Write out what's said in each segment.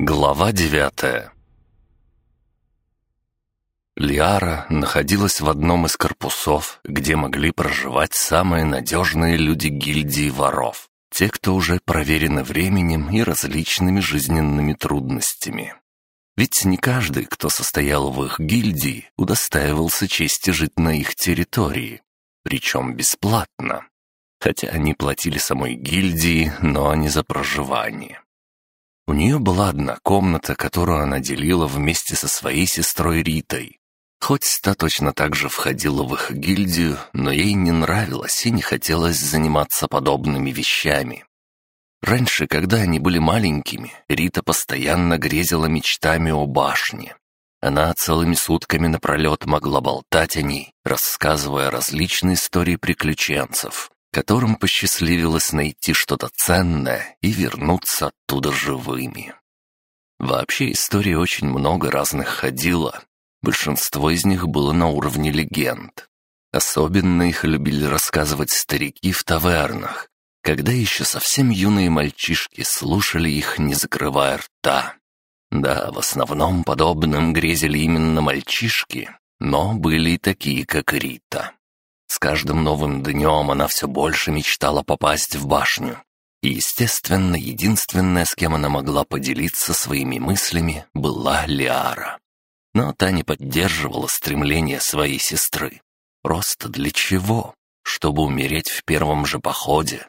Глава девятая Лиара находилась в одном из корпусов, где могли проживать самые надежные люди гильдии воров, те, кто уже проверены временем и различными жизненными трудностями. Ведь не каждый, кто состоял в их гильдии, удостаивался чести жить на их территории, причем бесплатно. Хотя они платили самой гильдии, но не за проживание. У нее была одна комната, которую она делила вместе со своей сестрой Ритой. Хоть та точно так же входила в их гильдию, но ей не нравилось и не хотелось заниматься подобными вещами. Раньше, когда они были маленькими, Рита постоянно грезила мечтами о башне. Она целыми сутками напролет могла болтать о ней, рассказывая различные истории приключенцев, которым посчастливилось найти что-то ценное и вернуться оттуда живыми. Вообще историй очень много разных ходило. Большинство из них было на уровне легенд. Особенно их любили рассказывать старики в тавернах, когда еще совсем юные мальчишки слушали их, не закрывая рта. Да, в основном подобным грезили именно мальчишки, но были и такие, как Рита. С каждым новым днем она все больше мечтала попасть в башню. И, естественно, единственная, с кем она могла поделиться своими мыслями, была Лиара. Но та не поддерживала стремления своей сестры. Просто для чего? Чтобы умереть в первом же походе.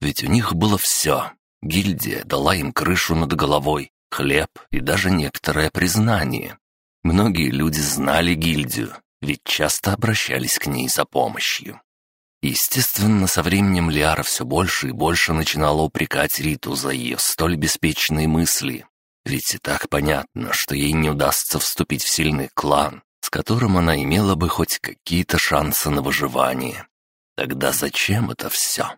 Ведь у них было все. Гильдия дала им крышу над головой, хлеб и даже некоторое признание. Многие люди знали гильдию, ведь часто обращались к ней за помощью. Естественно, со временем Лиара все больше и больше начинала упрекать Риту за ее столь беспечные мысли. Ведь и так понятно, что ей не удастся вступить в сильный клан, с которым она имела бы хоть какие-то шансы на выживание. Тогда зачем это все?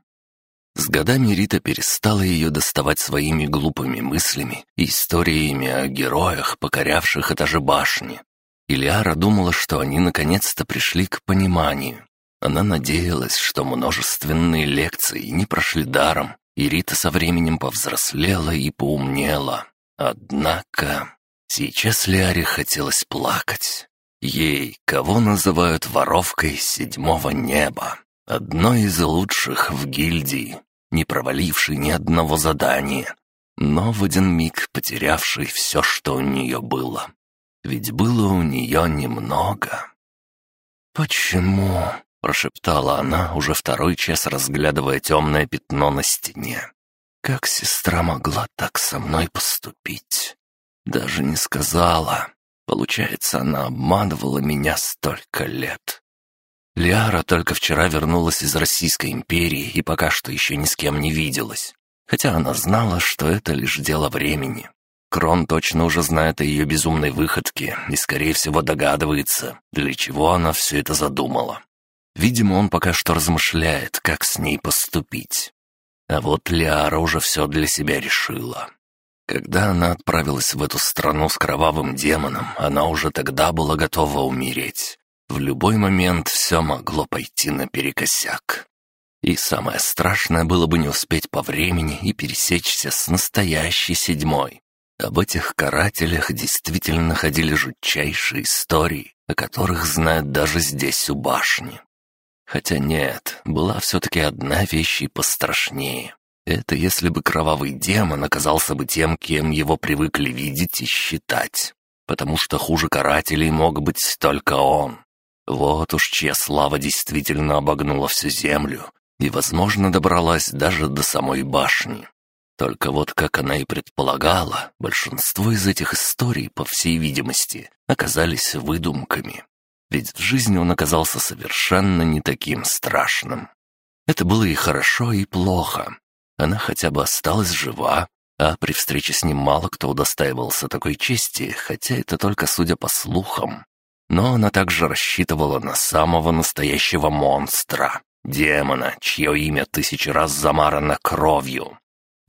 С годами Рита перестала ее доставать своими глупыми мыслями и историями о героях, покорявших этажи башни, Ильяра думала, что они наконец-то пришли к пониманию. Она надеялась, что множественные лекции не прошли даром, и Рита со временем повзрослела и поумнела. Однако сейчас Лиаре хотелось плакать. Ей, кого называют воровкой седьмого неба, одной из лучших в гильдии, не провалившей ни одного задания, но в один миг потерявшей все, что у нее было ведь было у нее немного. «Почему?» — прошептала она, уже второй час разглядывая темное пятно на стене. «Как сестра могла так со мной поступить? Даже не сказала. Получается, она обманывала меня столько лет». Лиара только вчера вернулась из Российской империи и пока что еще ни с кем не виделась, хотя она знала, что это лишь дело времени. Крон точно уже знает о ее безумной выходке и, скорее всего, догадывается, для чего она все это задумала. Видимо, он пока что размышляет, как с ней поступить. А вот Лиара уже все для себя решила. Когда она отправилась в эту страну с кровавым демоном, она уже тогда была готова умереть. В любой момент все могло пойти наперекосяк. И самое страшное было бы не успеть по времени и пересечься с настоящей седьмой. Об этих карателях действительно ходили жутчайшие истории, о которых знают даже здесь, у башни. Хотя нет, была все-таки одна вещь и пострашнее. Это если бы кровавый демон оказался бы тем, кем его привыкли видеть и считать. Потому что хуже карателей мог быть только он. Вот уж чья слава действительно обогнула всю землю и, возможно, добралась даже до самой башни. Только вот, как она и предполагала, большинство из этих историй, по всей видимости, оказались выдумками. Ведь в жизни он оказался совершенно не таким страшным. Это было и хорошо, и плохо. Она хотя бы осталась жива, а при встрече с ним мало кто удостаивался такой чести, хотя это только судя по слухам. Но она также рассчитывала на самого настоящего монстра, демона, чье имя тысячи раз замарано кровью,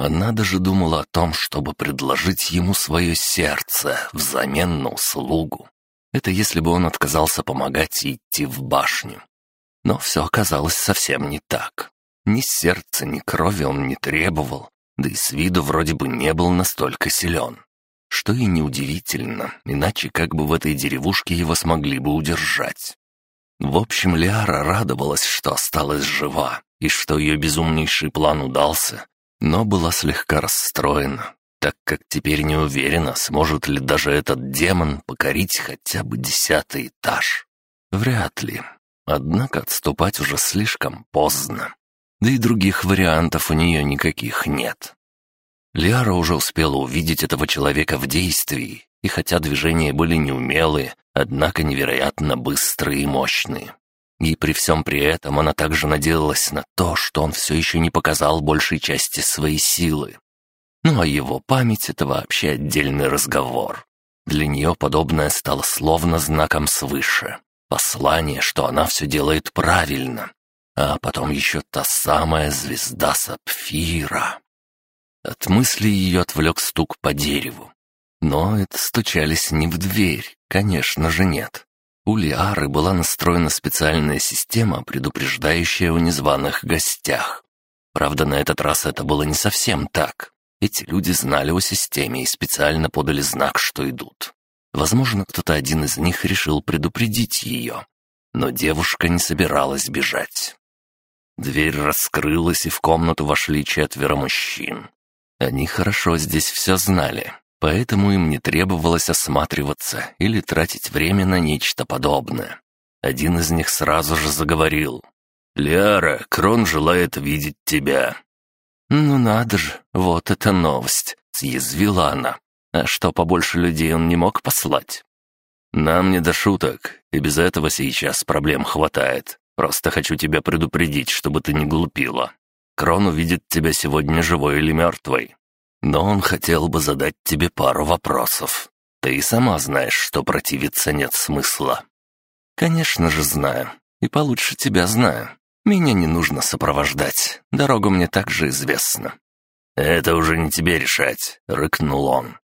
она даже думала о том, чтобы предложить ему свое сердце взамен на услугу. Это если бы он отказался помогать и идти в башню. Но все оказалось совсем не так. Ни сердца, ни крови он не требовал, да и с виду вроде бы не был настолько силен. что и неудивительно, иначе как бы в этой деревушке его смогли бы удержать. В общем, Лиара радовалась, что осталась жива, и что ее безумнейший план удался, но была слегка расстроена, так как теперь не уверена, сможет ли даже этот демон покорить хотя бы десятый этаж. Вряд ли. Однако отступать уже слишком поздно. Да и других вариантов у нее никаких нет. Лиара уже успела увидеть этого человека в действии, и хотя движения были неумелые, однако невероятно быстрые и мощные. И при всем при этом она также надеялась на то, что он все еще не показал большей части своей силы. Ну а его память — это вообще отдельный разговор. Для нее подобное стало словно знаком свыше. Послание, что она все делает правильно. А потом еще та самая звезда Сапфира. От мысли ее отвлек стук по дереву. Но это стучались не в дверь, конечно же нет. У Лиары была настроена специальная система, предупреждающая о незваных гостях. Правда, на этот раз это было не совсем так. Эти люди знали о системе и специально подали знак, что идут. Возможно, кто-то один из них решил предупредить ее. Но девушка не собиралась бежать. Дверь раскрылась, и в комнату вошли четверо мужчин. Они хорошо здесь все знали, поэтому им не требовалось осматриваться или тратить время на нечто подобное. Один из них сразу же заговорил. «Лиара, Крон желает видеть тебя». «Ну надо же, вот это новость», — съязвила она. «А что, побольше людей он не мог послать?» «Нам не до шуток, и без этого сейчас проблем хватает. Просто хочу тебя предупредить, чтобы ты не глупила. Крон увидит тебя сегодня живой или мертвой. Но он хотел бы задать тебе пару вопросов. Ты и сама знаешь, что противиться нет смысла». «Конечно же знаю. И получше тебя знаю. Меня не нужно сопровождать. Дорога мне также известна». «Это уже не тебе решать», — рыкнул он.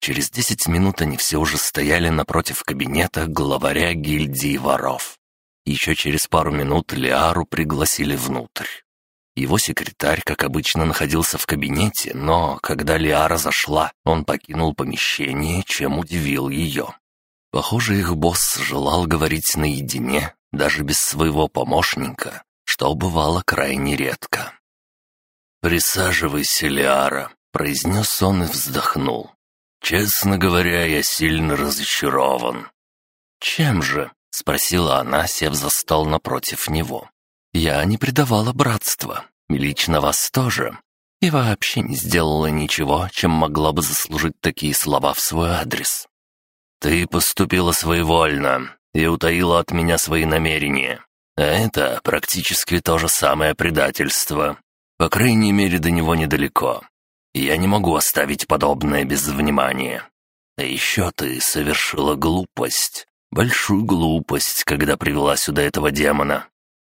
Через десять минут они все уже стояли напротив кабинета главаря гильдии воров. Еще через пару минут Лиару пригласили внутрь. Его секретарь, как обычно, находился в кабинете, но когда Лиара зашла, он покинул помещение, чем удивил ее. Похоже, их босс желал говорить наедине, даже без своего помощника, что бывало крайне редко. «Присаживайся, Лиара», — произнес он и вздохнул. «Честно говоря, я сильно разочарован». «Чем же?» — спросила она, сев за стол напротив него. Я не предавала братства, лично вас тоже. И вообще не сделала ничего, чем могла бы заслужить такие слова в свой адрес. Ты поступила своевольно и утаила от меня свои намерения. А это практически то же самое предательство. По крайней мере, до него недалеко. Я не могу оставить подобное без внимания. А еще ты совершила глупость. Большую глупость, когда привела сюда этого демона.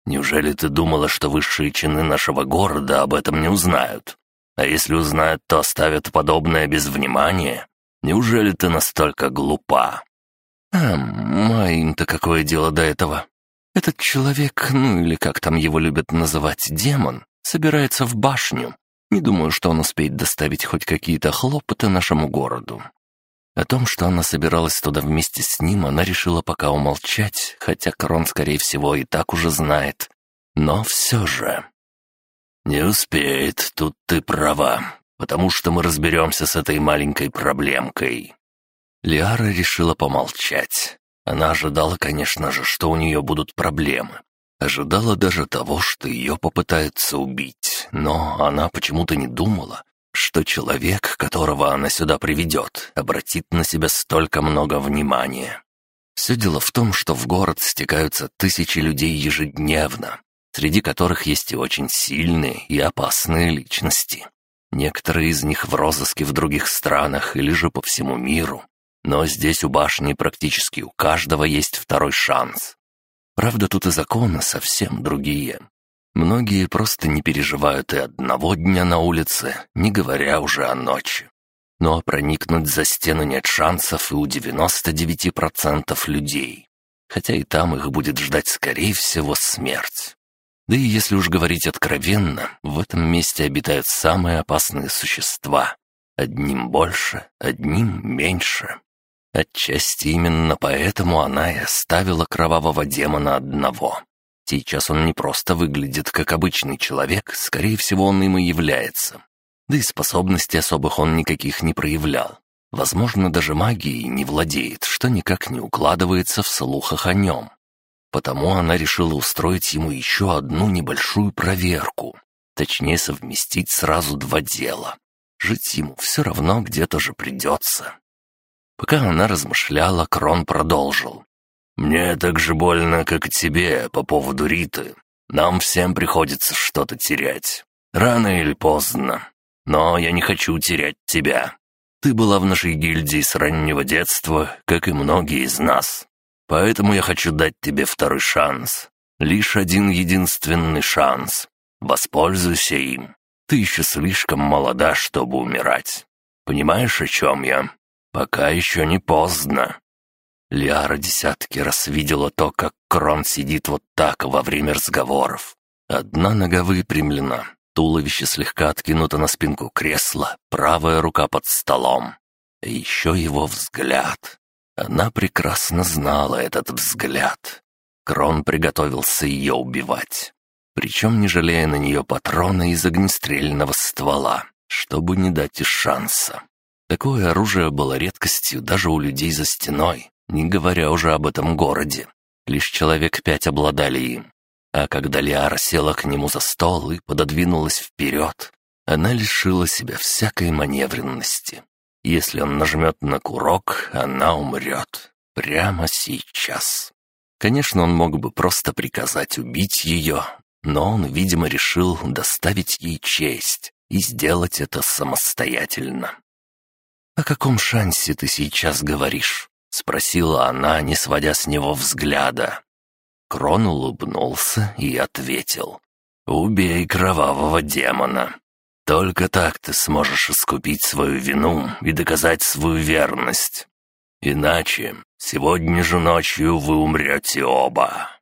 Неужели ты думала, что высшие чины нашего города об этом не узнают? А если узнают, то оставят подобное без внимания? Неужели ты настолько глупа?» «Эм, а им-то какое дело до этого? Этот человек, ну или как там его любят называть, демон, собирается в башню. Не думаю, что он успеет доставить хоть какие-то хлопоты нашему городу. О том, что она собиралась туда вместе с ним, она решила пока умолчать, хотя Крон, скорее всего, и так уже знает. Но все же... «Не успеет, тут ты права, потому что мы разберемся с этой маленькой проблемкой». Лиара решила помолчать. Она ожидала, конечно же, что у нее будут проблемы. Ожидала даже того, что ее попытаются убить, но она почему-то не думала, что человек, которого она сюда приведет, обратит на себя столько много внимания. Все дело в том, что в город стекаются тысячи людей ежедневно, среди которых есть и очень сильные и опасные личности. Некоторые из них в розыске в других странах или же по всему миру. Но здесь у башни практически у каждого есть второй шанс. Правда, тут и законы совсем другие. Многие просто не переживают и одного дня на улице, не говоря уже о ночи. Но проникнуть за стену нет шансов и у 99% людей. Хотя и там их будет ждать, скорее всего, смерть. Да и если уж говорить откровенно, в этом месте обитают самые опасные существа. Одним больше, одним меньше. Отчасти именно поэтому она и оставила кровавого демона одного. Сейчас он не просто выглядит как обычный человек, скорее всего, он им и является. Да и способностей особых он никаких не проявлял. Возможно, даже магией не владеет, что никак не укладывается в слухах о нем. Потому она решила устроить ему еще одну небольшую проверку. Точнее, совместить сразу два дела. Жить ему все равно где-то же придется. Пока она размышляла, Крон продолжил. «Мне так же больно, как и тебе по поводу Риты. Нам всем приходится что-то терять. Рано или поздно. Но я не хочу терять тебя. Ты была в нашей гильдии с раннего детства, как и многие из нас. Поэтому я хочу дать тебе второй шанс. Лишь один единственный шанс. Воспользуйся им. Ты еще слишком молода, чтобы умирать. Понимаешь, о чем я? Пока еще не поздно». Лиара десятки раз видела то, как Крон сидит вот так во время разговоров. Одна нога выпрямлена, туловище слегка откинуто на спинку кресла, правая рука под столом. И еще его взгляд. Она прекрасно знала этот взгляд. Крон приготовился ее убивать. Причем не жалея на нее патрона из огнестрельного ствола, чтобы не дать и шанса. Такое оружие было редкостью даже у людей за стеной, не говоря уже об этом городе. Лишь человек пять обладали им. А когда Лиара села к нему за стол и пододвинулась вперед, она лишила себя всякой маневренности. Если он нажмет на курок, она умрет. Прямо сейчас. Конечно, он мог бы просто приказать убить ее, но он, видимо, решил доставить ей честь и сделать это самостоятельно. «О каком шансе ты сейчас говоришь?» — спросила она, не сводя с него взгляда. Крон улыбнулся и ответил. «Убей кровавого демона. Только так ты сможешь искупить свою вину и доказать свою верность. Иначе сегодня же ночью вы умрете оба».